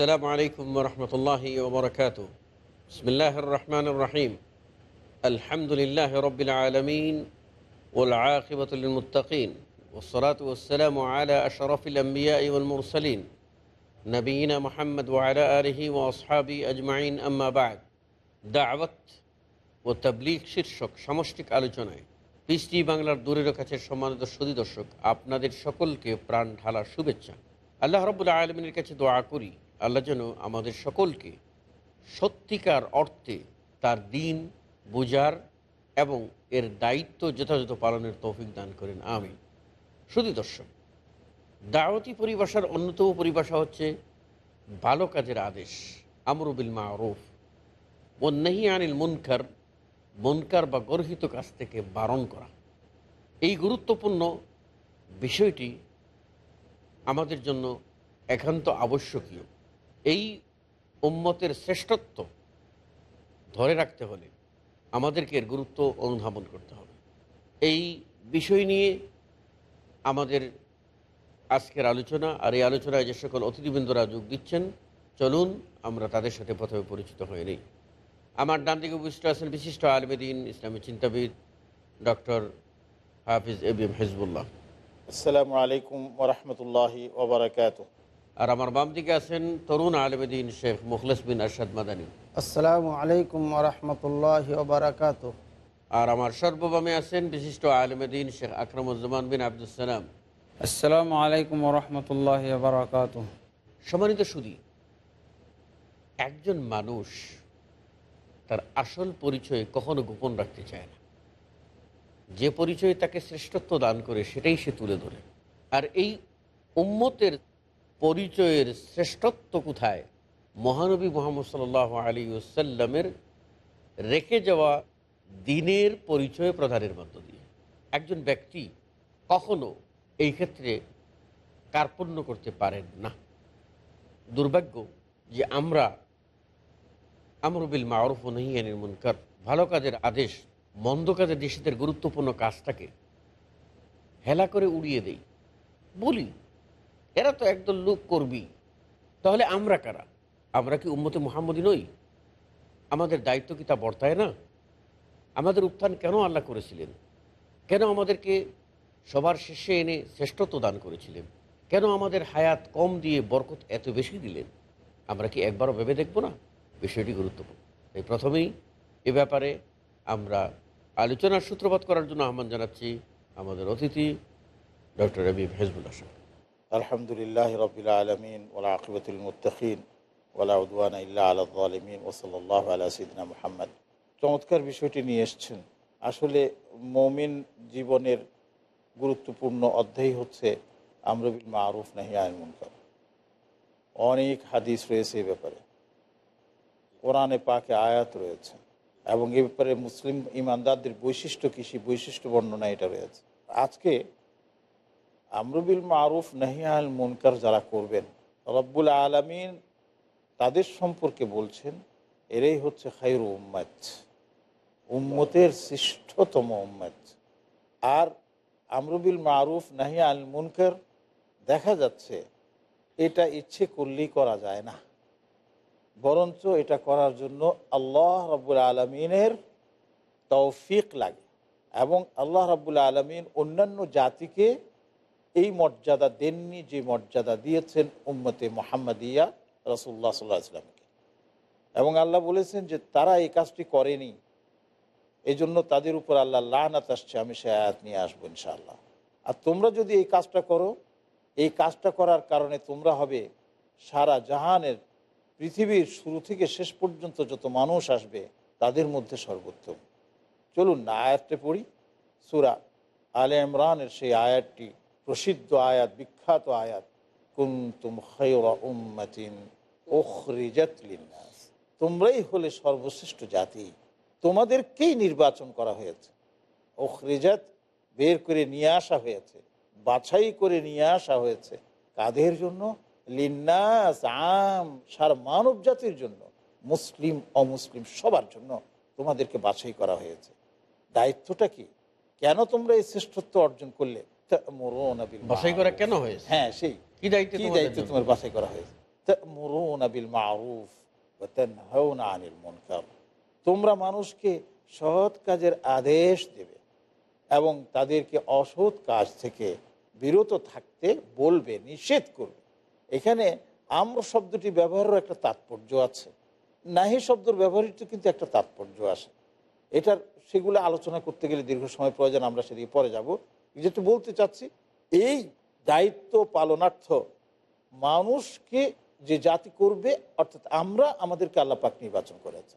আসসালামু আলাইকুম রহমতুল্লাহ ওবরকাত বসমিল্লাহ রহমান রহিম আলহামদুলিল্লাহ রবিল আলমিন ওল আকিবতুলমতকিন ওসরাত ওসালাম আলা আশরফিল আম্বিয়া ইউলমুরসলিন নবীনা মোহাম্মদ ওয়ালা আলহি ও আসহাবি আজমাইন। আম্মাবাদ দাওয়াত ও তবলিগ শীর্ষক সমষ্টিক আলোচনায় পিস বাংলার দূরের কাছে সম্মানিত সুদী দর্শক, আপনাদের সকলকে প্রাণ ঢালা শুভেচ্ছা। আল্লাহ রবুল্লা আলমিনের কাছে দোয়া করি। আল্লাহ যেন আমাদের সকলকে সত্যিকার অর্থে তার দিন বোঝার এবং এর দায়িত্ব যথাযথ পালনের তৌফিক দান করেন। আমি শুধু দর্শক, দাওয়াতি পরিভাষার অন্যতম পরিভাষা হচ্ছে ভালো কাজের আদেশ আমরুবিল মা মারুফ ও নেহি আনিল মুনকার, মনকার বা গর্হিত কাজ থেকে বারণ করা। এই গুরুত্বপূর্ণ বিষয়টি আমাদের জন্য একান্ত আবশ্যকীয়। এই উম্মতের শ্রেষ্ঠত্ব ধরে রাখতে হলে আমাদেরকে এর গুরুত্ব অনুধাবন করতে হবে। এই বিষয় নিয়ে আমাদের আজকের আলোচনা আর এই আলোচনায় যে সকল অতিথিবৃন্দরা যোগ দিচ্ছেন, চলুন আমরা তাদের সাথে প্রথমে পরিচিত হয়ে নিই। আমার ডান দিকে উপস্থিত আছেন বিশিষ্ট আলমেদিন ইসলামী চিন্তাবিদ doctor Hafiz A B M Hezbullah. আসসালামু আলাইকুম ওরহমতুল্লাহি ওবরাকাত আর আমার বাম দিকে আছেন তরুণ আলমেদিন শেখ মুখলেস বিন আরশাদ মাদানী। আসসালামু আলাইকুম রহমতুল্লাহ বারাকাত আর আমার সর্ববামে আছেন বিশিষ্ট আলমেদিন শেখ আকরমুজ্জামান বিন আব্দুল সালাম। আসসালামু আলাইকুম রহমতুল্লাহ বারকাত সম্মানিত সুদী একজন মানুষ তার আসল পরিচয় কখনো গোপন রাখতে চায় না। যে পরিচয় তাকে শ্রেষ্ঠত্ব দান করে সেটাই সে তুলে ধরে। আর এই উম্মতের পরিচয়ের শ্রেষ্ঠত্ব কোথায়? মহানবী মোহাম্মদ সাল আলী ওসাল্লামের রেখে যাওয়া দিনের পরিচয় প্রদানের মধ্য দিয়ে। একজন ব্যক্তি কখনো এই ক্ষেত্রে কার্পণ্য করতে পারেন না। দুর্ভাগ্য যে আমরা আমরুবিল মারুফ নহিয়ানির মুনকার, ভালো কাজের আদেশ, মন্দ কাজের নিষেধের গুরুত্বপূর্ণ কাজটাকে হেলা করে উড়িয়ে দেই। বলি এরা তো একদল লোক করবি তাহলে আমরা কারা? আমরা কি উম্মতে মোহাম্মদী নই? আমাদের দায়িত্ব কি তা বর্তায় না? আমাদের উত্থান কেন আল্লাহ করেছিলেন? কেন আমাদেরকে সবার শেষে এনে শ্রেষ্ঠত্ব দান করেছিলেন? কেন আমাদের হায়াত কম দিয়ে বরকত এত বেশি দিলেন? আমরা কি একবারও ভেবে দেখব না? বিষয়টি গুরুত্বপূর্ণ। তাই প্রথমেই এ ব্যাপারে আমরা আলোচনার সূত্রপাত করার জন্য আহ্বান জানাচ্ছি আমাদের অতিথি ডক্টর রবি হেজবুল্লাহ সাহেব। আলহামদুলিল্লাহ রবিল আলমিন ওলা আকিবতুল মুত্তকিন ওলা উদওয়ান ইল্লা আলমিন ওসল্লাহ আলা সিদিনা মোহাম্মদ। চমৎকার বিষয়টি নিয়ে এসছেন। আসলে মমিন জীবনের গুরুত্বপূর্ণ অধ্যায় হচ্ছে আমরবিল মারুফ, নাহি আইন মুনকার। অনেক হাদিস রয়েছে এ ব্যাপারে। কোরআনে পাকে আয়াত রয়েছে এবং এ ব্যাপারে মুসলিম ইমানদারদের বৈশিষ্ট্য কৃষি বৈশিষ্ট্য বর্ণনা এটা রয়েছে। আজকে আমরুবিল মারুফ নাহিয়াল মুনকার যারা করবেন, রব্বুল আলমিন তাদের সম্পর্কে বলছেন, এরাই হচ্ছে খাইরু উম্মাদ উম্মতের শ্রেষ্ঠতম উম্মাদ আর আমরুবিল মারুফ নাহিয়া আল মুনকার, দেখা যাচ্ছে এটা ইচ্ছে করলেই করা যায় না। বরঞ্চ এটা করার জন্য আল্লাহ রব্বুল আলমিনের তৌফিক লাগে এবং আল্লাহ রাবুল আলমিন অন্যান্য জাতিকে এই মর্যাদা দেননি, যে মর্যাদা দিয়েছেন উম্মতে মোহাম্মদিয়া রসুল্লাহ সাল্লাহ ইসলামকে এবং আল্লাহ বলেছেন যে তারা এই কাজটি করেনি। এই জন্য তাদের উপর আল্লাহ লানাত আসছে, আমি সে আয়াত নিয়ে আসব ইনশাআল্লাহ। আর তোমরা যদি এই কাজটা করো, এই কাজটা করার কারণে তোমরা হবে সারা জাহানের পৃথিবীর শুরু থেকে শেষ পর্যন্ত যত মানুষ আসবে, তাদের মধ্যে সর্বোত্তম। চলুন না আয়াতটা পড়ি, সুরা আলে ইমরানের সেই আয়াতটি প্রসিদ্ধ আয়াত, বিখ্যাত আয়াত, কুন্তুম খৈরা তোমরাই হলে সর্বশ্রেষ্ঠ জাতি। তোমাদেরকেই নির্বাচন করা হয়েছে? ওখরিজাত বের করে নিয়ে আসা হয়েছে, বাছাই করে নিয়ে আসা হয়েছে কাদের জন্য? লিন্নাস আম, সার মানব জাতির জন্য, মুসলিম, অমুসলিম সবার জন্য তোমাদেরকে বাছাই করা হয়েছে। দায়িত্বটা কি? কেন তোমরা এই শ্রেষ্ঠত্ব অর্জন করলে? বাছাই করা কেন হয়েছে? হ্যাঁ সেই। কি দায়িত্ব কি দায়িত্ব তোমার করা হয়েছে? তা'মুরুনা বিল মা'রুফ ওয়া তানহাউনা আনিল মুনকার। তোমরা মানুষকে সৎ কাজের আদেশ দেবে এবং তাদেরকে অসৎ কাজ থেকে বিরত থাকতে বলবে নিষেধ করবে। এখানে আম্র শব্দটি ব্যবহারের একটা তাৎপর্য আছে। নাহি শব্দের ব্যবহারিত কিন্তু একটা তাৎপর্য আছে। এটার সেগুলো আলোচনা করতে গেলে দীর্ঘ সময় প্রয়োজন আমরা সেদিকে পরে যাব। যেটা বলতে চাচ্ছি, এই দায়িত্ব পালনার্থ মানুষকে যে জাতি করবে, অর্থাৎ আমরা আমাদেরকে আল্লাপাক নির্বাচন করেছি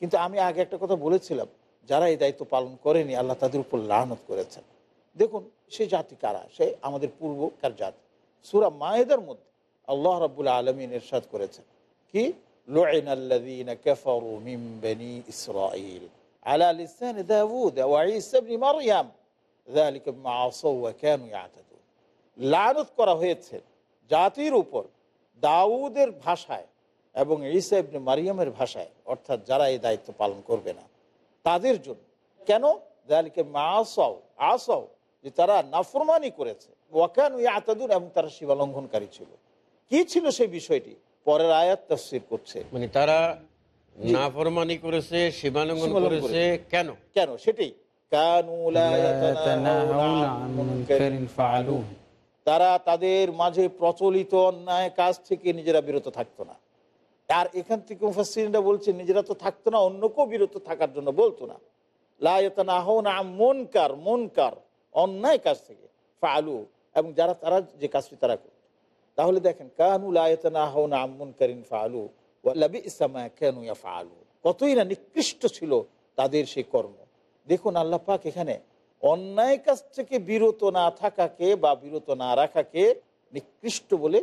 কিন্তু আমি আগে একটা কথা বলেছিলাম, যারা এই দায়িত্ব পালন করেনি, আল্লাহ তাদের উপর লানত করেছেন। দেখুন, সে জাতি কারা? সে আমাদের পূর্বকার জাতি। সুরা মায়েদের মধ্যে আল্লাহ রাবুল আলমিন এরশাদ করেছেন, কি? ইসরাইল আলা লানত করা হয়েছে জাতির উপর দাউদের ভাষায় এবং ঈসা মারিয়ামের ভাষায় অর্থাৎ যারা এই দায়িত্ব পালন করবে না তাদের জন্য। কেন? জালিকে মাসাও আসাও যে তারা নাফরমানি করেছে। ওয়াকান আতাদুর এবং তারা সীমালঙ্ঘনকারী ছিল। কি ছিল সেই বিষয়টি? পরের আয়াত তফসির করছে। মানে তারা নাফরমানি করেছে সীমালঙ্ঘন করেছে। কেন? কেন? সেটাই। তারা তাদের মাঝে প্রচলিত অন্যায় কাজ থেকে নিজেরা বিরত থাকতো না। আর এখান থেকে মুফাসিনরা বলছে নিজেরা তো থাকতো না অন্য কেউ বিরত থাকার জন্য বলতো না। মনকার মনকার অন্যায় কাজ থেকে ফালু এবং যারা তারা যে কাজটি তারা করত। তাহলে দেখেন কানু লাহনা কেন ফালু কতই না নিকৃষ্ট ছিল তাদের সেই কর্ম। দেখুন আল্লাহ পাক এখানে অন্যায় কাজ থেকে বিরত না থাকাকে বা বিরত না রাখাকে নিকৃষ্ট বলে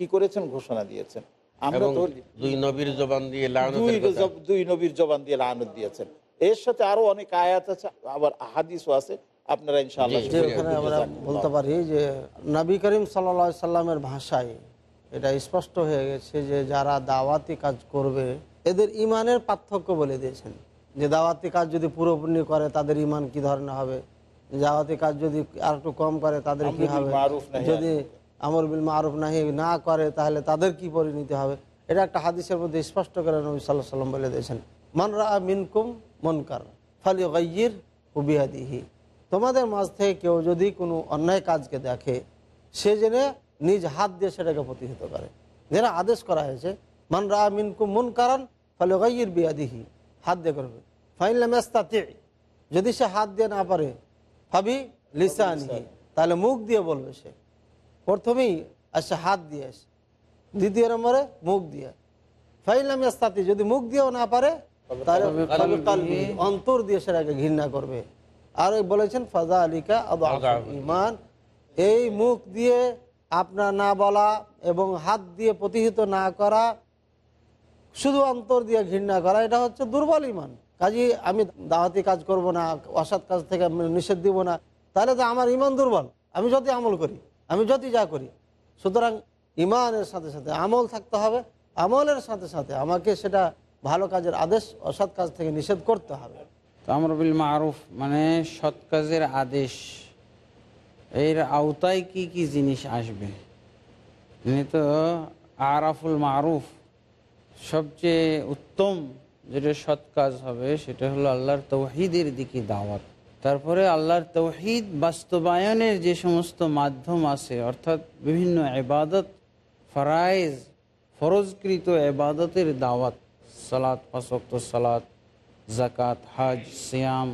কি করেছেন? ঘোষণা দিয়েছেন। আমরা তো দুই নবীর জবান দিয়ে দুই লানতের কথা। জব- দুই নবীর জবান দিয়ে লানত দিয়েছেন। এর সাথে আরও অনেক আয়াত আছে আবার হাদিসও আছে। আপনারা ইনশাআল্লাহ জি, যে সেগুলো ওখানে বুঝতে আমরা বলতে পারি যে নবী করিম সাল্লা সাল্লামের ভাষায় এটা স্পষ্ট হয়ে গেছে যে যারা দাওয়াতি কাজ করবে এদের ইমানের পার্থক্য বলে দিয়েছেন। যে দাওয়াতি কাজ যদি পুরোপুরি করে তাদের ইমান কি ধরনের হবে? দাওয়াতি কাজ যদি আর একটু কম করে তাদের কি হবে? যদি আমর বিল মারুফ নাহি না করে তাহলে তাদের কি পরিণতি হবে? এটা একটা হাদিসের মধ্যে স্পষ্ট করে নবী সাল্লাহ সাল্লাম বলে দিয়েছেন। মান রা মিনকুম মনকার ফালি গাইয়ির হুবিয়াদিহি তোমাদের মাঝ থেকে কেউ যদি কোনো অন্যায় কাজকে দেখে সে জেনে নিজ হাত দিয়ে সেটাকে প্রতিহত করে। যেটা আদেশ করা হয়েছে মান রা মিনকুম মন কারণ ফলে গাইয়ির বিয়াদিহি। হাত দিয়ে করবে। ফাইনলাম যদি সে হাত দিয়ে না পারে ভাবি লিসানিহি। তাহলে মুখ দিয়ে বলবে সে। প্রথমেই আসে হাত দিয়ে আসে। দ্বিতীয় নম্বরে মুখ দিয়ে। ফাইলাম ইস্তাতি যদি মুখ দিয়েও না পারে তাহলে অন্তর দিয়ে সেটাকে ঘৃণা করবে। আর ওই বলেছেন ফাজা আলিকা ইমান এই মুখ দিয়ে আপনার না বলা এবং হাত দিয়ে প্রতিহিত না করা শুধু অন্তর দিয়ে ঘৃণা করা, এটা হচ্ছে দুর্বল ইমান। কাজে, আমি দাওয়াতি কাজ করব না, অসৎ কাজ থেকে নিষেধ দিব না, তাহলে তো আমার ইমান দুর্বল। আমি যতই আমল করি, আমি যতই যা করি, সুতরাং ইমানের সাথে সাথে আমল থাকতে হবে, আমলের সাথে সাথে আমাকে সেটা ভালো কাজের আদেশ, অসৎ কাজ থেকে নিষেধ করতে হবে। তো আমর বিল মারুফ মানে সৎ কাজের আদেশ, এর আওতায় কি কি জিনিস আসবে? তো আরাফুল মারুফ সবচেয়ে উত্তম যেটা সৎ কাজ হবে, সেটা হলো আল্লাহর তৌহিদের দিকে দাওয়াত। তারপরে আল্লাহর তৌহিদ বাস্তবায়নের যে সমস্ত মাধ্যম আছে, অর্থাৎ বিভিন্ন এবাদত ফরাইজ, ফরজকৃত এবাদতের দাওয়াত, সালাত পাঁচক্ত সালাত জাকাত হাজ, সিয়াম,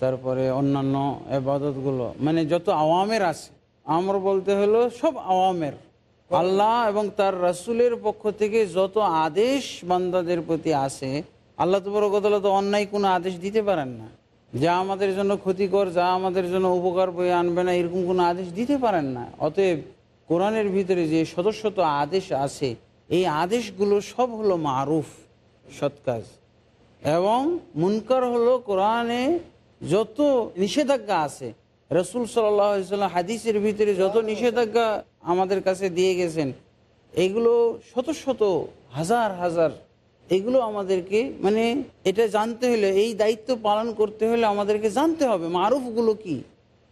তারপরে অন্যান্য এবাদতগুলো মানে যত আওয়ামের আছে, আমর বলতে হলো সব আওয়ামের। আল্লাহ এবং তার রাসূলের পক্ষ থেকে যত আদেশ বান্দাদের প্রতি আসে, আল্লাহ তবরকতলা তো অন্যায় কোনো আদেশ দিতে পারেন না। যা আমাদের জন্য ক্ষতিকর, যা আমাদের জন্য উপকার বয়ে আনবে না, এরকম কোনো আদেশ দিতে পারেন না। অতএব কোরআনের ভিতরে যে শত আদেশ আছে, এই আদেশগুলো সব হলো মারুফ, সৎ কাজ। এবং মুনকার হলো কোরআনে যত নিষেধাজ্ঞা আছে, রসুল সাল্লাম হাদিসের ভিতরে যত নিষেধাজ্ঞা আমাদের কাছে দিয়ে গেছেন এগুলো শত শত হাজার হাজার এগুলো আমাদেরকে মানে এটা জানতে হলে এই দায়িত্ব পালন করতে হলে আমাদেরকে জানতে হবে মারুফগুলো কি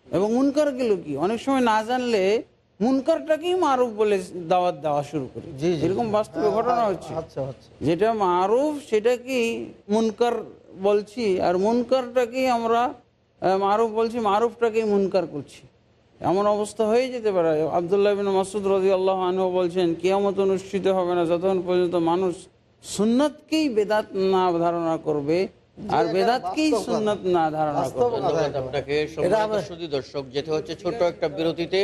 এবং মুনকারগুলো কি? অনেক সময় না জানলে মুনকারটাকেই মারুফ বলে দাওয়াত দেওয়া শুরু করি। এরকম। বাস্তবে ঘটনা হচ্ছে। আচ্ছা আচ্ছা। যেটা মারুফ সেটাকেই মুনকার বলছি আর মুনকারটাকেই আমরা মারুফ বলছি মারুফটাকেই মুনকার করছি। এমন অবস্থা হয়ে যেতে পারে। আবদুল্লাহ বিন মাসুদ রাজি আল্লাহ আনহু বলছেন কেয়ামত অনুষ্ঠিত হবে না যতক্ষণ পর্যন্ত মানুষ সুন্নতকেই বেদাত না ধারণা করবে আর বেদাতকেই। সুন্নত না ধারণা করবে। আপনাকে দর্শক যেতে হচ্ছে ছোট একটা বিরতিতে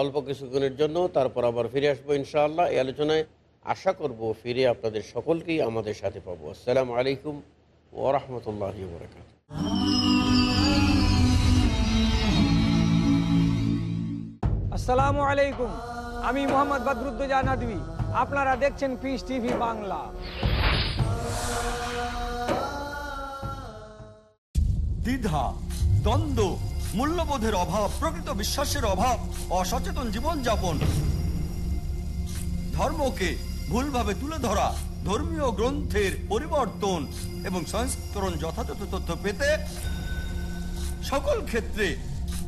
অল্প কিছুক্ষণের জন্য তারপর আবার ফিরে আসব ইনশাআল্লাহ। এই আলোচনায় আশা করব ফিরে আপনাদের সকলকেই আমাদের সাথে পাবো। আসসালামু আলাইকুম ওরহমতুল্লাহ বরকাত আসসালামু আলাইকুম। আমি মোহাম্মদ বদরুদ্দোজা নদী আপনারা দেখছেন পিস টিভি বাংলা। দ্বিধা, দ্বন্দ্ব, মূল্যবোধের অভাব, প্রকৃত বিশ্বাসের অভাব, অসচেতন জীবনযাপন। ধর্মকে ভুলভাবে তুলে ধরা, ধর্মীয় গ্রন্থের পরিবর্তন এবং সংস্করণ যথাযথ তথ্য পেতে সকল ক্ষেত্রে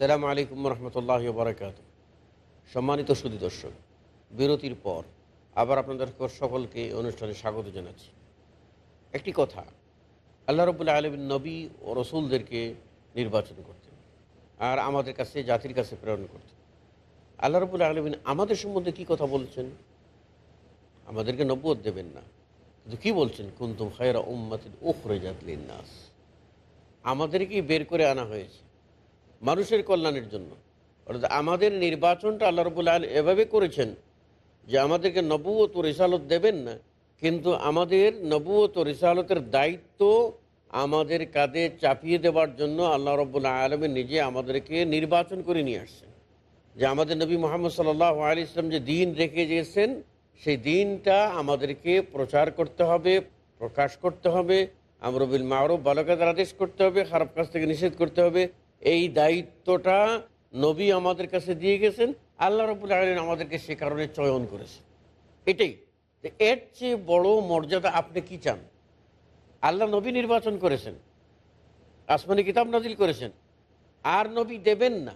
আসসালামু আলাইকুম রহমতুল্লাহ বরকাত সম্মানিত সুদী দর্শক, বিরতির পর আবার আপনাদের সকলকে অনুষ্ঠানে স্বাগত জানাচ্ছি। একটি কথা, আল্লাহ রবুল্লা আলমিন নবী ও রসুলদেরকে নির্বাচন করতেন আর আমাদের কাছে, জাতির কাছে প্রেরণ করতেন। আল্লাহ রবুল্লা আলমিন আমাদের সম্বন্ধে কি কথা বলছেন? আমাদেরকে নব্বত দেবেন না। কিন্তু কী বলছেন? কুন্তুম খায়রা উম্মাতিন উখরে জাতলিন নাস আমাদেরকেই বের করে আনা হয়েছে। মানুষের কল্যাণের জন্য। অর্থাৎ আমাদের নির্বাচনটা আল্লাহ রবুল আল এভাবে করেছেন যে আমাদেরকে নবুয়ত রিসালত দেবেন না, কিন্তু আমাদের নবুয়ত রিসালতের দায়িত্ব আমাদের কাঁধে চাপিয়ে দেওয়ার জন্য আল্লাহ রবুল্লাহ আলমে নিজে আমাদেরকে নির্বাচন করে নিয়ে আসছেন। যে আমাদের নবী মোহাম্মদ সাল্লাহ আলি ইসলাম যে দিন রেখে গিয়েছেন, সেই দিনটা আমাদেরকে প্রচার করতে হবে, প্রকাশ করতে হবে, আমরবিল মারুফ, বালকাদের আদেশ করতে হবে, খারাপ কাজ থেকে নিষেধ করতে হবে এই দায়িত্বটা নবী আমাদের কাছে দিয়ে গেছেন, আল্লাহ রবুল আলম আমাদেরকে সে কারণে চয়ন করেছে এটাই এর চেয়ে বড় মর্যাদা আপনি কি চান? আল্লাহ নবী নির্বাচন করেছেন, আসমানি কিতাব নাজিল করেছেন। আর নবী দেবেন না,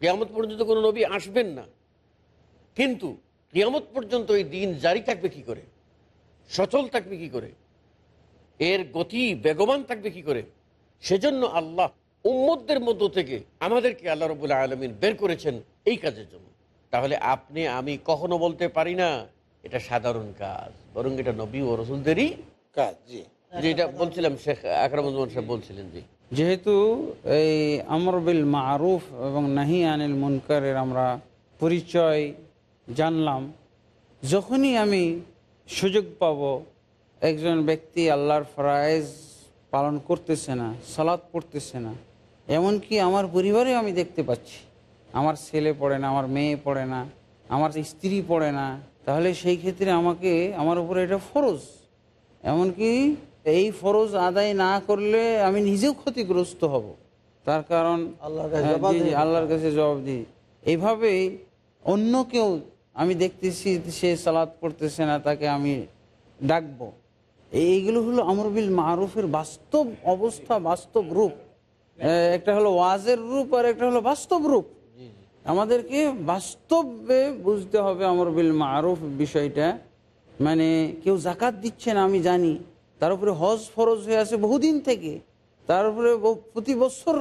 কিয়ামত পর্যন্ত কোনো নবী আসবেন না। কিন্তু কিয়ামত পর্যন্ত এই দিন জারি থাকবে কি করে? সচল থাকবে কি করে? এর গতি বেগবান থাকবে কি করে? সেজন্য আল্লাহ উম্মতদের মধ্য থেকে আমাদেরকে আল্লাহ রবুল্লাহ আলমিন বের করেছেন এই কাজের জন্য। তাহলে আপনি আমি কখনো বলতে পারি না এটা সাধারণ কাজ বরং এটা নবী ও রসুলদেরই কাজ। জি। যেটা বলছিলাম শেখ আকরামুজ্জামান সাহেব বলছিলেন জি যেহেতু এই আমর বিল মারুফ এবং নাহি আনিল মুনকারের আমরা পরিচয় জানলাম যখনই আমি সুযোগ পাব একজন ব্যক্তি আল্লাহর ফরায়েজ পালন করতেছে না সালাদ পড়তেছে না এমনকি আমার পরিবারে আমি দেখতে পাচ্ছি। আমার ছেলে পড়ে না আমার মেয়ে পড়ে না আমার স্ত্রী পড়ে না। তাহলে সেই ক্ষেত্রে আমাকে আমার উপরে এটা ফরজ। এমনকি এই ফরজ আদায় না করলে আমি নিজেও ক্ষতিগ্রস্ত হব। তার কারণ আল্লাহর কাছে জবাব দিই। এইভাবেই অন্য কেউ আমি দেখতেছি সে সালাদ পড়তেছে না তাকে আমি ডাকবো। এইগুলো হলো আমরবিল মারুফের বাস্তব অবস্থা বাস্তব রূপ। একটা হলো ওয়াজের রূপ আর একটা হলো বাস্তব রূপ। আমাদেরকে বাস্তবে বুঝতে হবে আমর বিল মারুফ বিষয়টা। মানে কেউ জাকাত দিচ্ছে না আমি জানি। তার উপরে হজ ফরজ হয়ে আছে বহুদিন থেকে। তার উপরে প্রতি বছর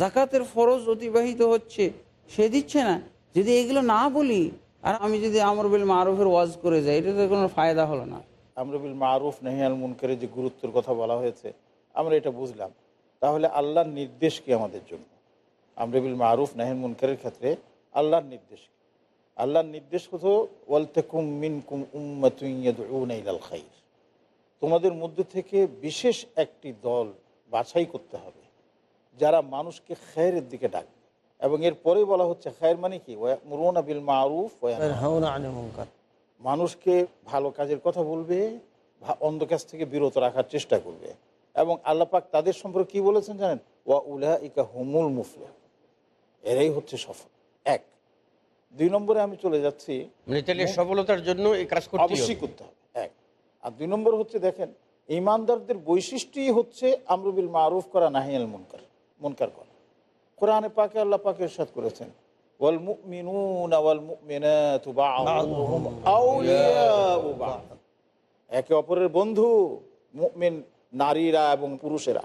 জাকাতের ফরজ অতিবাহিত হচ্ছে। সে দিচ্ছে না। যদি এগুলো না বলি আর আমি যদি আমর বিল মারুফের ওয়াজ করে যাই এটা তো কোনো ফায়দা হলো না। আমরবিল মারুফ নেহিয়াল মুনকারের যে গুরুত্বের কথা বলা হয়েছে আমরা এটা বুঝলাম। তাহলে আল্লাহর নির্দেশ কি আমাদের জন্য? আমরবিল মারুফ নাহিয়াল মুনকারের ক্ষেত্রে আল্লাহর নির্দেশ কি? আল্লাহর নির্দেশ হতো ওয়ালতেকুম মিনকুম উম্মাতুইয়াদউনা ইলাল খাইর। তোমাদের মধ্যে থেকে বিশেষ একটি দল বাছাই করতে হবে যারা মানুষকে খায়ের দিকে ডাকবে। এবং এর পরে বলা হচ্ছে খায়ের মানে কি? ওয়ামুরুনা বিল মারুফ মানুষকে ভালো কাজের কথা বলবে ভা- অন্ধ কাজ থেকে বিরত রাখার চেষ্টা করবে। এবং আল্লাপাক তাদের সম্পর্কে কি বলেছেন জানেন? ওয়া উলা ইকা হুমুল মুফলে এরাই হচ্ছে সফল। এক। দুই নম্বরে আমি চলে যাচ্ছি। মানে সফলতার জন্য এই কাজ করতে অবশ্যই করতে হবে। এক। আর দুই নম্বর হচ্ছে দেখেন ইমানদারদের বৈশিষ্ট্যই হচ্ছে আমরুবিল মারুফ করা নাহিয়াল মুনকার মুনকার করা। কোরআনে পাকে আল্লাহ পাকে ইরশাদ করেছেন ওয়াল মুমিনুনা ওয়াল মুমিনাতু বা'দুহুম আউলিয়াউ বা'দ একে অপরের বন্ধু মুমিন নারীরা এবং পুরুষেরা।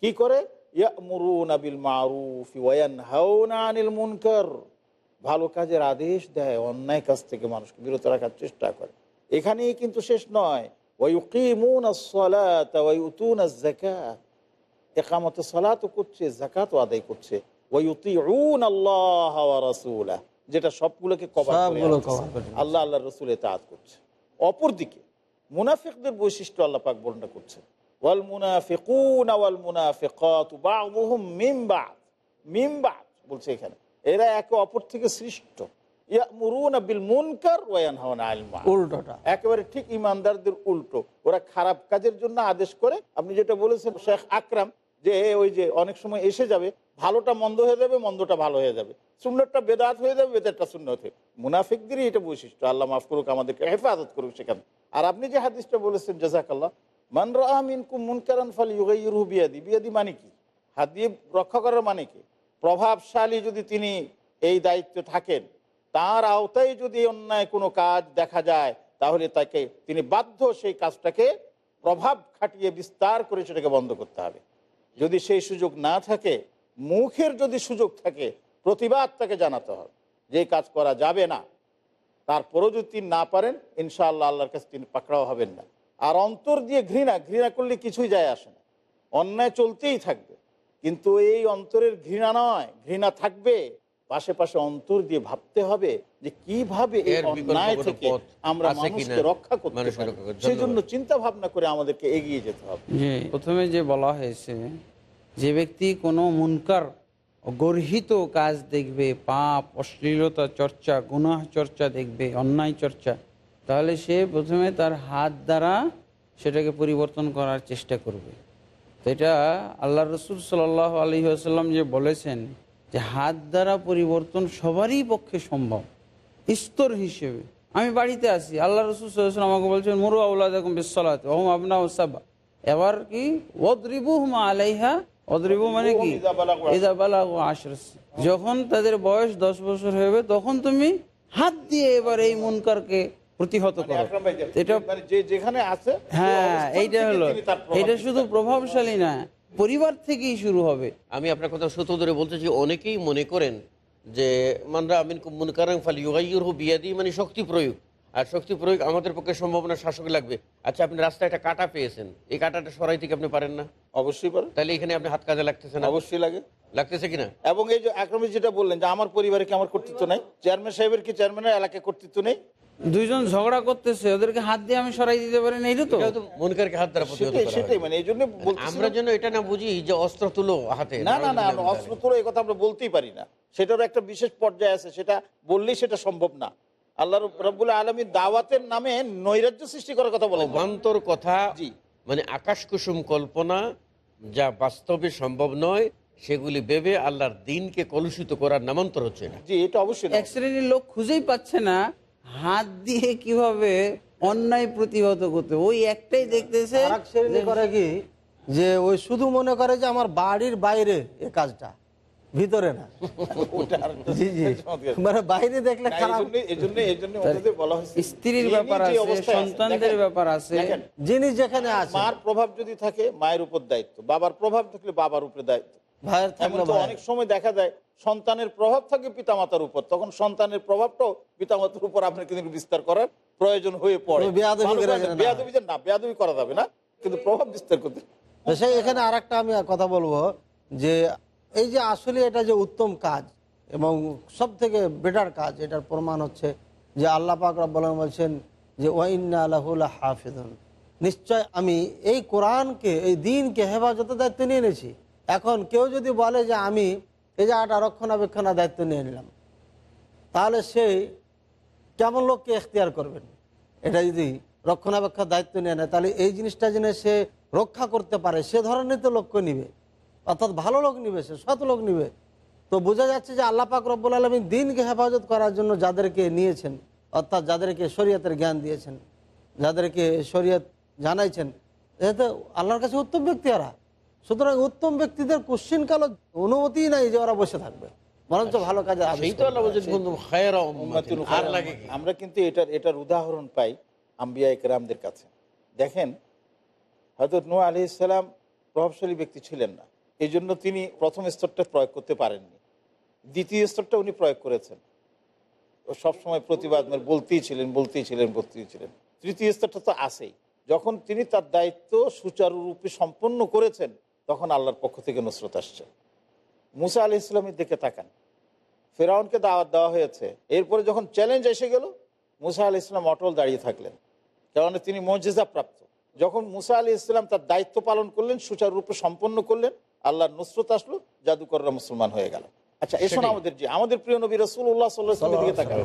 কি করে? ইয়ামুরুনা মারুফ ওয়া আনিল মুনকার। ভালো কাজের আদেশ দেয় অন্যায় কাজ থেকে মানুষকে বিরত রাখার চেষ্টা করে। এখানেই কিন্তু শেষ নয়। একামত সালাতও করছে জাকাতও আদায় করছে। যেটা সবগুলোকে আল্লাহ আল্লাহ আল্লাহর রাসূলের তাআত করছে। অপরদিকে মুনাফিকদের বৈশিষ্ট্য আল্লাহ পাক বর্ণনা করছে ওয়াল মুনাফিকুনা ওয়াল মুনাফিকাতু বা'দুহুম মিন বা'দ মিন বা'দ বলছে এখানে। এরা একে অপর থেকে সৃষ্ট। একেবারে ঠিক ইমানদারদের উল্টো। ওরা খারাপ কাজের জন্য আদেশ করে। আপনি যেটা বলেছেন শেখ আকরাম যে ওই যে অনেক সময় এসে যাবে ভালোটা মন্দ হয়ে যাবে মন্দটা ভালো হয়ে যাবে। সুন্নতটা বেদাত হয়ে যাবে বেদাতটা সুন্নত হয়ে মুনাফিকদেরই এটা বৈশিষ্ট্য। আল্লাহ মাফ করুক আমাদেরকে হেফাজত করুক সেখানে। আর আপনি যে হাদিসটা বলেছেন জাজাকাল্লাহ মান রামিনকুম মুনকারান ফাল ইউগাইরুহু বিয়াদি। বিয়াদি মানে কি? হাত দিয়ে রক্ষা করার মানে কি? প্রভাবশালী যদি তিনি এই দায়িত্বে থাকেন, তার আওতায় যদি অন্যায় কোনো কাজ দেখা যায়, তাহলে তাকে তিনি বাধ্য সেই কাজটাকে প্রভাব খাটিয়ে বিস্তার করে সেটাকে বন্ধ করতে হবে। যদি সেই সুযোগ না থাকে, মুখের যদি সুযোগ থাকে, প্রতিবাদ তাকে জানাতে হবে যে কাজ করা যাবে না। তারপরেও যদি তিনি না পারেন, ইনশাআল্লাহ আল্লাহর কাছে তিনি পাকড়াও হবেন না। আর অন্তর দিয়ে ঘৃণা ঘৃণা করলে কিছুই যায় আসে না। অন্যায় চলতেই থাকবে। কিন্তু এই অন্তরের ঘৃণা নয় ঘৃণা থাকবে। পাশে পাশে অন্তর দিয়ে ভাবতে হবে যে কীভাবে এই অন্যায় থেকে পথ আমরা মানুষকে রক্ষা করতে পারি। সেই জন্য চিন্তা ভাবনা করে আমাদেরকে এগিয়ে যেতে হবে। প্রথমে যে বলা হয়েছে যে ব্যক্তি কোনো মুনকার গর্হিত কাজ দেখবে পাপ অশ্লীলতা চর্চা গুনাহ চর্চা দেখবে অন্যায় চর্চা তাহলে সে প্রথমে তার হাত দ্বারা সেটাকে পরিবর্তন করার চেষ্টা করবে। তো এটা আল্লাহ রসুল সাল আলী আসাল্লাম যে বলেছেন যে হাত দ্বারা পরিবর্তন সবারই পক্ষে সম্ভব স্তর হিসেবে। আমি বাড়িতে আছি আল্লাহ রসুল সাল্লাম আমাকে বলছেন মুরু আউলাদ বিশ্বলাত ওহম আপনা ওসাবা এবার কি? ওদ্রিবু হুমা আলাইহা অদ্রিবু মানে কি? যখন তাদের বয়স দশ বছর হবে তখন তুমি হাত দিয়ে এবার এই মুনকারকে প্রতিহত করো। এটা মানে যেখানে আছে হ্যাঁ এইটা হলো। এটা শুধু প্রভাবশালী না পরিবার থেকেই শুরু হবে। আমি আপনার কথা সূত্র ধরে বলতে চাই অনেকেই মনে করেন যে মানরা আমিন মুনকারাং ফাল ইউগাইয়ুর বিয়াদি মানে শক্তি প্রয়োগ। আর শক্তি প্রয়োগ আমাদের পক্ষে সম্ভব না শাসক লাগবে। আচ্ছা আপনি রাস্তায় একটা কাটা পেয়েছেন এই কাটাটা সরাই থেকে আপনি পারেন না? অবশ্যই পারে তাহলে এখানে আপনি হাত কাজে লাগতেছে না? অবশ্যই লাগে। লাগতেছে কিনা এবং এই যে আক্রমী যেটা বললেন যে আমার পরিবারে কি আমার কর্তৃত্ব নাই? চেয়ারম্যান সাহেবের কি চেয়ারম্যানের এলাকায় কর্তৃত্ব নেই? দুইজন ঝগড়া করতেছে ওদেরকে হাত দিয়ে আমি সরাই দিতে পারি না এইটা তো। মনকারকে হাত দ্বারা প্রতিহত সেটাই করা সেটাই। মানে এই জন্য আমরা যেন এটা না বুঝি যে অস্ত্র তুলো হাতে না না না আমরা অস্ত্র তোলা এই কথা আমরা বলতেই পারি না। সেটারও একটা বিশেষ পর্যায়ে আছে সেটা বললেই সেটা সম্ভব না। আল্লাহ রব্বুল আলমীর দাওয়াতের নামে নৈরাজ্য সৃষ্টি করার কথা বলেন। অবান্তর কথা জি। মানে আকাশ কুসুম কল্পনা যা বাস্তবে সম্ভব নয় সেগুলি ভেবে আল্লাহর দিনকে কলুষিত করার নামান্তর হচ্ছে না। জি এটা অবশ্যই এক শ্রেণির লোক খুঁজেই পাচ্ছে না হাত দিয়ে কীভাবে অন্যায় প্রতিহত করতে ওই একটাই দেখতেছে করে কি? যে ওই শুধু মনে করে যে আমার বাড়ির বাইরে এ কাজটা ভিতরে না। জি জি। মানে বাইরে দেখলে খারাপ। স্ত্রীর ব্যাপার আছে সন্তানদের ব্যাপার আছে। জিনিস যেখানে আছে মার প্রভাব যদি থাকে মায়ের উপর দায়িত্ব বাবার প্রভাব থাকলে বাবার উপরে দায়িত্ব। ভাইয়ের থাকলে অনেক সময় দেখা যায় সন্তানের প্রভাব থাকে পিতামাতার উপর। তখন সন্তানের প্রভাবটাও পিতামাতার উপর আপনার কিন্তু বিস্তার করার প্রয়োজন হয়ে পড়ে। বেয়াদবি না। বেয়াদবি করা যাবে না কিন্তু প্রভাব বিস্তার করতে সেই এখানে আর আমি কথা বলব যে এই যে আসলে এটা যে উত্তম কাজ এবং সব থেকে বেটার কাজ এটার প্রমাণ হচ্ছে যে আল্লাহ পাক রব্বাল বলছেন যে ওয়াইন্না আল্লাহুল্লাহ হাফিদুন নিশ্চয় আমি এই কোরআনকে এই দিনকে হেফাজতের দায়িত্ব নিয়ে নিয়েছি এখন কেউ যদি বলে যে আমি এই জায়গাটা রক্ষণাবেক্ষণের দায়িত্ব নিয়ে নিলাম, তাহলে সে কেমন লোককে এখতিয়ার করবেন? এটা যদি রক্ষণাবেক্ষণ দায়িত্ব নিয়ে নেয়, তাহলে এই জিনিসটা যেন সে রক্ষা করতে পারে, সে ধরনের তো লক্ষ্য নিবে। অর্থাৎ ভালো লোক নিবে, সে সৎ লোক নিবে। তো বোঝা যাচ্ছে যে আল্লাহ পাক রব্বুল আলমী দিনকে হেফাজত করার জন্য যাদেরকে নিয়েছেন, অর্থাৎ যাদেরকে শরীয়তের জ্ঞান দিয়েছেন, যাদেরকে শরীয়ত জানাইছেন, এতে আল্লাহর কাছে উত্তম ব্যক্তি ওরা সুতরাং উত্তম ব্যক্তিদের কোশ্চিন কালো অনুমতিই নাই যে ওরা বসে থাকবে। বরঞ্চ ভালো কাজে তো আল্লাহ বলছেন বন্ধু খায়রা উম্মাতিন। লাগে আমরা কিন্তু এটার এটার উদাহরণ পাই আম্বিয়া একরামদের কাছে। দেখেন হয়তো নূহ আলি ইসলাম প্রভাবশালী ব্যক্তি ছিলেন না। এই জন্য তিনি প্রথম স্তরটা প্রয়োগ করতে পারেননি। দ্বিতীয় স্তরটা উনি প্রয়োগ করেছেন। ও সবসময় প্রতিবাদ মানে বলতেই ছিলেন বলতেই ছিলেন বলতেই ছিলেন। তৃতীয় স্তরটা তো আসেই যখন তিনি তার দায়িত্ব সুচারুরূপে সম্পন্ন করেছেন তখন আল্লাহর পক্ষ থেকে নুসরত আসছে। মুসা আলি ইসলামের দিকে তাকান। ফেরাউনকে দাওয়াত দেওয়া হয়েছে। এরপরে যখন চ্যালেঞ্জ এসে গেল মুসা আলি ইসলাম অটল দাঁড়িয়ে থাকলেন। কারণ তিনি মর্যাদা প্রাপ্ত। যখন মুসা আলি ইসলাম তার দায়িত্ব পালন করলেন সুচারুরূপে সম্পন্ন করলেন আল্লাহর নুসরত আসলো জাদুকররা মুসলমান হয়ে গেল। আচ্ছা এসো আমাদের যে আমাদের প্রিয় নবী রসুল্লাহ সাল্লাহামের দিকে তাকান।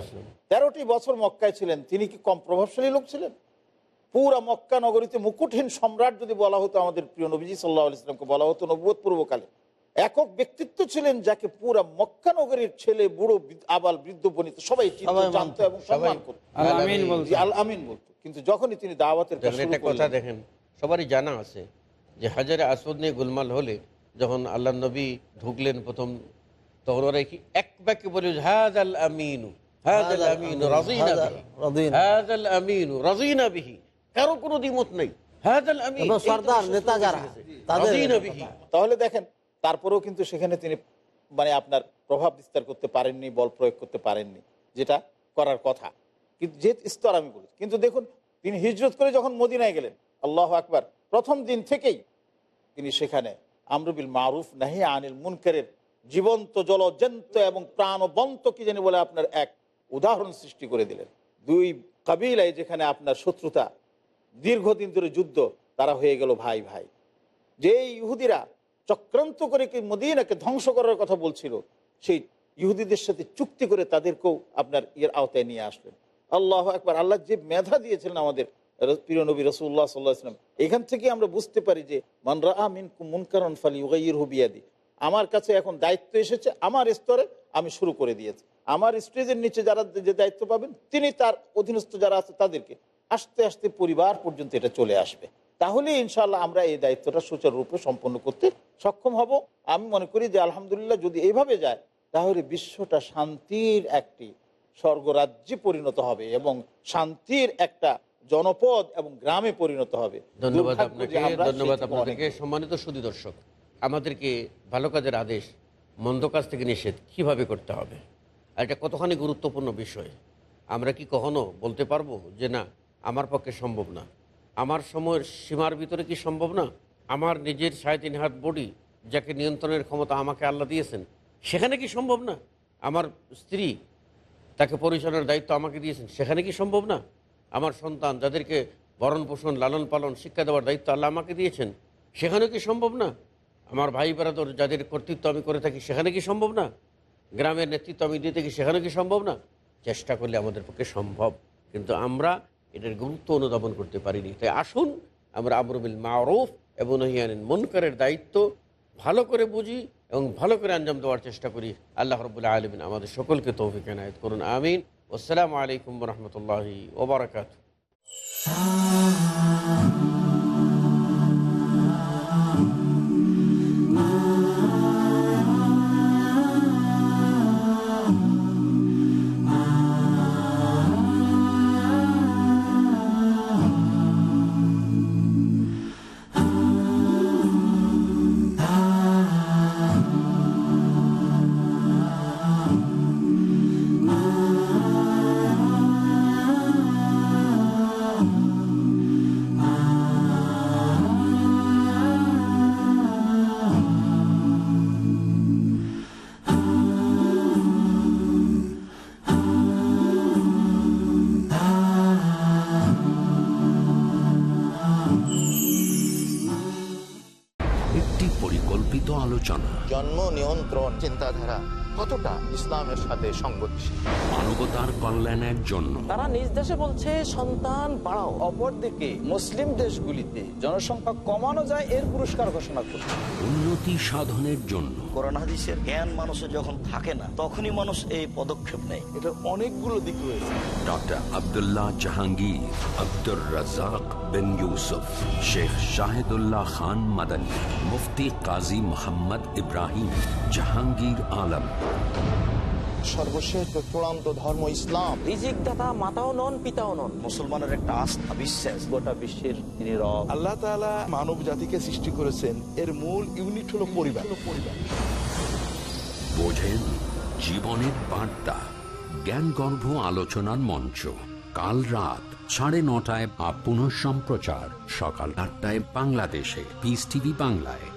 তেরোটি বছর মক্কায় ছিলেন। তিনি কি কম প্রভাবশালী লোক ছিলেন? পুরা মক্কা নগরীতে মুকুটহীন সম্রাট যদি বলা হতো আমাদের প্রিয় নবীজি সাল্লাহ ইসলামকে বলা হতো নব্বত পূর্বকালে। একক ব্যক্তিত্ব ছিলেন যাকে পুরা মক্কা নগরীর ছেলে বুড়ো আবাল বৃদ্ধ বনিত সবাই জানতো এবং সম্মান করতো। আল আমিন বলতো। কিন্তু যখনই তিনি দাওয়াতের কথা দেখেন সবারই জানা আছে যে হাজারে আসদ নিয়ে গোলমাল হলে যখন আল্লাহ নবী ঢুকলেন প্রথম তখন ওরা কি এক বাক্যে বলে হাজ আল আমিনু হাজ আল আমিনু রাজিনা বিহি হাজ আল আমিনু রাজিনা বিহি। কারও কোনো দ্বিমত নেই। তাহলে দেখেন তারপরেও কিন্তু সেখানে তিনি মানে আপনার প্রভাব বিস্তার করতে পারেননি বল প্রয়োগ করতে পারেননি যেটা করার কথা। কিন্তু যে স্তর আমি বলি কিন্তু দেখুন তিনি হিজরত করে যখন মদিনায় গেলেন আল্লাহ আকবার প্রথম দিন থেকেই তিনি সেখানে আমরুবিল মারুফ নাহি আনিল মুনকারের জীবন্ত জলজন্ত এবং প্রাণবন্ত কি জানি বলে আপনার এক উদাহরণ সৃষ্টি করে দিলেন। দুই কাবিলায় যেখানে আপনার শত্রুতা দীর্ঘদিন ধরে যুদ্ধ, তারা হয়ে গেল ভাই ভাই। যে ইহুদিরা চক্রান্ত করে কি মদিনাকে ধ্বংস করার কথা বলছিল, সেই ইহুদিদের সাথে চুক্তি করে তাদেরকেও আপনার ইয়ের আওতায় নিয়ে আসলেন। আল্লাহ একবার আল্লাহ যে মেধা দিয়েছিলেন আমাদের প্রিয় নবী রসুল্লাহ সাল্লাহ ইসলাম এখান থেকে আমরা বুঝতে পারি যে মানরা আমিন মুনকারন ফালি উগাইর হুবিয়াদি আমার কাছে এখন দায়িত্ব এসেছে, আমার স্তরে আমি শুরু করে দিয়েছি। আমার স্টেজের নিচে যারা যে দায়িত্ব পাবেন, তিনি তার অধীনস্থ যারা আছে তাদেরকে আস্তে আস্তে পরিবার পর্যন্ত এটা চলে আসবে। তাহলে ইনশাল্লাহ আমরা এই দায়িত্বটা সুচারুরূপে সম্পন্ন করতে সক্ষম হব। আমি মনে করি যে আলহামদুলিল্লাহ যদি এইভাবে যায় তাহলে বিশ্বটা শান্তির একটি স্বর্গরাজ্যে পরিণত হবে এবং শান্তির একটা জনপদ এবং গ্রামে পরিণত হবে। ধন্যবাদ আপনাকে ধন্যবাদ আপনাদেরকে। সম্মানিত সুদী দর্শক আমাদেরকে ভালো কাজের আদেশ মন্দ কাজ থেকে নিষেধ কীভাবে করতে হবে? এটা কতখানি গুরুত্বপূর্ণ বিষয়? আমরা কি কখনো বলতে পারব যে না আমার পক্ষে সম্ভব না। আমার সময়ের সীমার ভিতরে কি সম্ভব না? আমার নিজের সাড়ে তিন হাত বডি যাকে নিয়ন্ত্রণের ক্ষমতা আমাকে আল্লাহ দিয়েছেন, সেখানে কি সম্ভব না? আমার স্ত্রী তাকে পরিচালনার দায়িত্ব আমাকে দিয়েছেন, সেখানে কি সম্ভব না? আমার সন্তান যাদেরকে বরণ পোষণ লালন পালন শিক্ষা দেওয়ার দায়িত্ব আল্লাহ আমাকে দিয়েছেন সেখানে কি সম্ভব না? আমার ভাই বেড়াদর যাদের কর্তৃত্ব আমি করে থাকি, সেখানে কি সম্ভব না? গ্রামের নেতৃত্ব আমি দিয়ে থাকি সেখানে কি সম্ভব না? চেষ্টা করলে আমাদের পক্ষে সম্ভব। কিন্তু আমরা এটার গুরুত্ব অনুধাবন করতে পারিনি। তাই আসুন, আমরা আবরুবিল মারুফ এবং নহিয়ানিন মনকারের দায়িত্ব ভালো করে বুঝি এবং ভালো করে আঞ্জাম দেওয়ার চেষ্টা করি। আল্লাহ রবুল্লাহ আলমিন আমাদের সকলকে তৌফিক এনায়ত করুন। আমিন। আসসালামু আলাইকুম রহমতুল্লাহি ওবরাকাত ইসলামের সাথে মানবতার কল্যাণের জন্য। তারা নিজ দেশে বলছে সন্তান বাড়াও। অপরদিকে মুসলিম দেশগুলিতে জনসংখ্যা কমানো যায় এর পুরস্কার ঘোষণা করছে। উন্নতি সাধনের জন্য। হাদিসের জ্ঞান মানুষের যখন থাকে না তখনই মানুষ এই পদক্ষেপ নেয়। এটার অনেকগুলো দিক রয়েছে। ডক্টর আবদুল্লাহ জাহাঙ্গীর আব্দুর রাজাক বিন ইউসুফ শেখ শাহিদুল্লাহ খান মাদানী মুফতি কাজী মোহাম্মদ ইব্রাহিম জাহাঙ্গীর আলম। সর্বশেষ চূড়ান্ত ধর্ম ইসলাম। রিজিক দাতা মাতাও নন পিতাও নন। মুসলমানের একটা আস্থা বিশ্বাস। গোটা বিশ্বের তিনি রব। আল্লাহ তাআলা মানব জাতিকে সৃষ্টি করেছেন। এর মূল ইউনিট হলো পরিবার। পরিবার বোঝেন জীবনের বার্তা। জ্ঞানগর্ভ আলোচনার মঞ্চ। কাল রাত সাড়ে নটায় বা পুনঃ সম্প্রচার সকাল আটটায় বাংলাদেশে। পিস টিভি বাংলায়।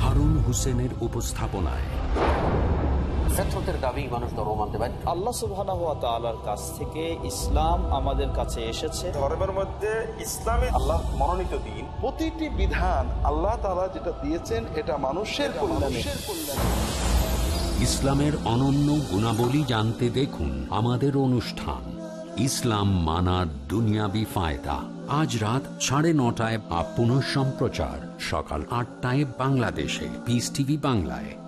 হারুন হুসেনের উপস্থাপনায়। ফেতরতের দাবি মানুষ ধর্ম মানতে পারে আল্লাহ সুবহানাহু ওয়া তাআলার কাছ থেকে ইসলাম আমাদের কাছে এসেছে। ধর্মের মধ্যে ইসলামী আল্লাহ মনোনীত দিন। প্রতিটি বিধান আল্লাহ তাআলা যেটা দিয়েছেন এটা মানুষের কল্যাণে। ইসলামের অনন্য গুণাবলী জানতে দেখুন আমাদের অনুষ্ঠান। ইসলাম মানার দুনিয়াবি ফায়দা। আজ রাত সাড়ে নটায় বা পুনঃ সম্প্রচার। সকাল আটটায় বাংলাদেশে পিস টিভি বাংলায়।